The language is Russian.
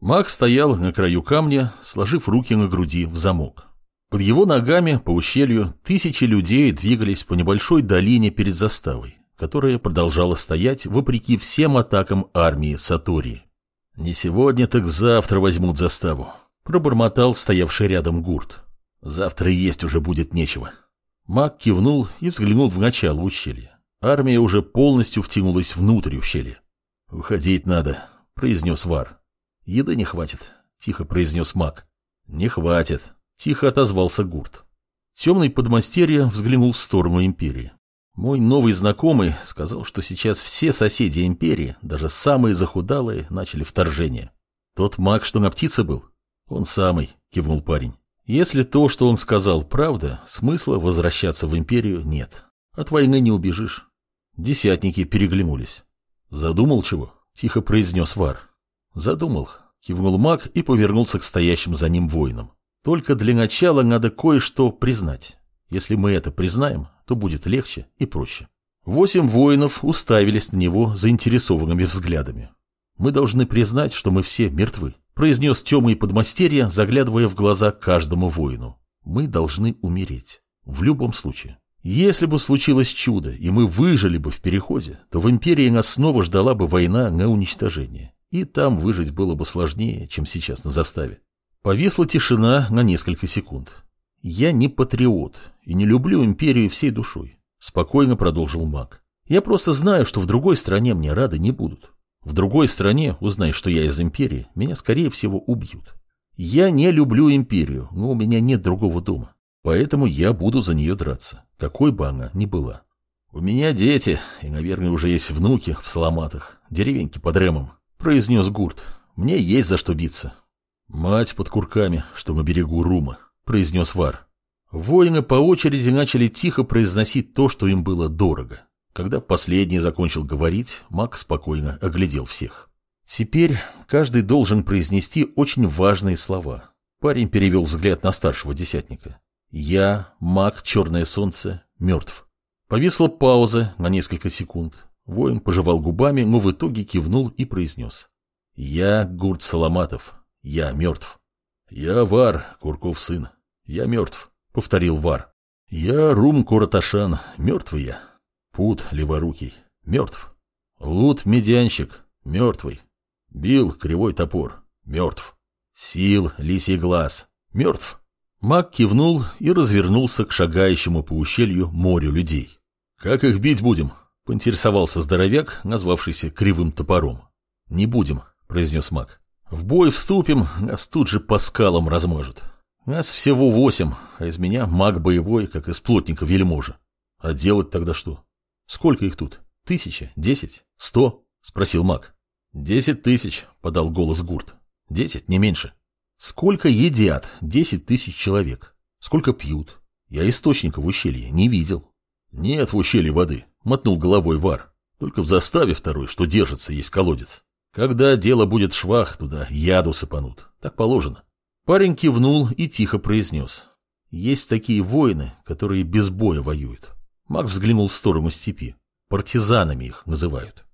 Маг стоял на краю камня, сложив руки на груди в замок. Под его ногами по ущелью тысячи людей двигались по небольшой долине перед заставой, которая продолжала стоять вопреки всем атакам армии Сатории. «Не сегодня, так завтра возьмут заставу», — пробормотал стоявший рядом гурт. «Завтра есть уже будет нечего». Маг кивнул и взглянул в начало ущелья. Армия уже полностью втянулась внутрь ущелья. «Уходить надо», — произнес Вар. «Еды не хватит», — тихо произнес маг. «Не хватит», — тихо отозвался Гурт. Темный подмастерье взглянул в сторону Империи. Мой новый знакомый сказал, что сейчас все соседи Империи, даже самые захудалые, начали вторжение. Тот маг, что на птице был? Он самый, кивнул парень. Если то, что он сказал, правда, смысла возвращаться в Империю нет. От войны не убежишь. Десятники переглянулись. Задумал чего? Тихо произнес Вар. Задумал. Кивнул маг и повернулся к стоящим за ним воинам. Только для начала надо кое-что признать. Если мы это признаем, то будет легче и проще. Восемь воинов уставились на него заинтересованными взглядами. «Мы должны признать, что мы все мертвы», — произнес темный подмастерье, заглядывая в глаза каждому воину. «Мы должны умереть. В любом случае. Если бы случилось чудо, и мы выжили бы в переходе, то в империи нас снова ждала бы война на уничтожение. И там выжить было бы сложнее, чем сейчас на заставе. Повисла тишина на несколько секунд. «Я не патриот и не люблю империю всей душой», — спокойно продолжил маг. «Я просто знаю, что в другой стране мне рады не будут. В другой стране, узнай, что я из империи, меня, скорее всего, убьют. Я не люблю империю, но у меня нет другого дома. Поэтому я буду за нее драться, какой бы она ни была. У меня дети, и, наверное, уже есть внуки в Саламатах, деревеньки под Ремом произнес Гурт. Мне есть за что биться. Мать под курками, что на берегу Рума, произнес Вар. Воины по очереди начали тихо произносить то, что им было дорого. Когда последний закончил говорить, маг спокойно оглядел всех. Теперь каждый должен произнести очень важные слова. Парень перевел взгляд на старшего десятника. «Я, маг Черное Солнце, мертв». Повисла пауза на несколько секунд. Воин пожевал губами, но в итоге кивнул и произнес. «Я Гурт Саламатов. Я мертв». «Я Вар, Курков сын. Я мертв», — повторил Вар. «Я Рум Кураташан. Мертвый я. Пут Леворукий. Мертв. Лут Медянщик. Мертвый. Бил Кривой Топор. Мертв. Сил Лисий Глаз. Мертв». Маг кивнул и развернулся к шагающему по ущелью морю людей. «Как их бить будем?» Поинтересовался здоровяк, назвавшийся кривым топором. «Не будем», — произнес маг. «В бой вступим, нас тут же по скалам размажут. Нас всего восемь, а из меня маг боевой, как из плотника вельможа. А делать тогда что? Сколько их тут? Тысяча? Десять? Сто?» — спросил маг. «Десять тысяч», — подал голос Гурт. «Десять, не меньше». «Сколько едят десять тысяч человек? Сколько пьют? Я источника в ущелье не видел». «Нет в ущелье воды», — мотнул головой Вар. «Только в заставе второй, что держится, есть колодец. Когда дело будет швах, туда яду сыпанут. Так положено». Парень кивнул и тихо произнес. «Есть такие воины, которые без боя воюют». Маг взглянул в сторону степи. Партизанами их называют.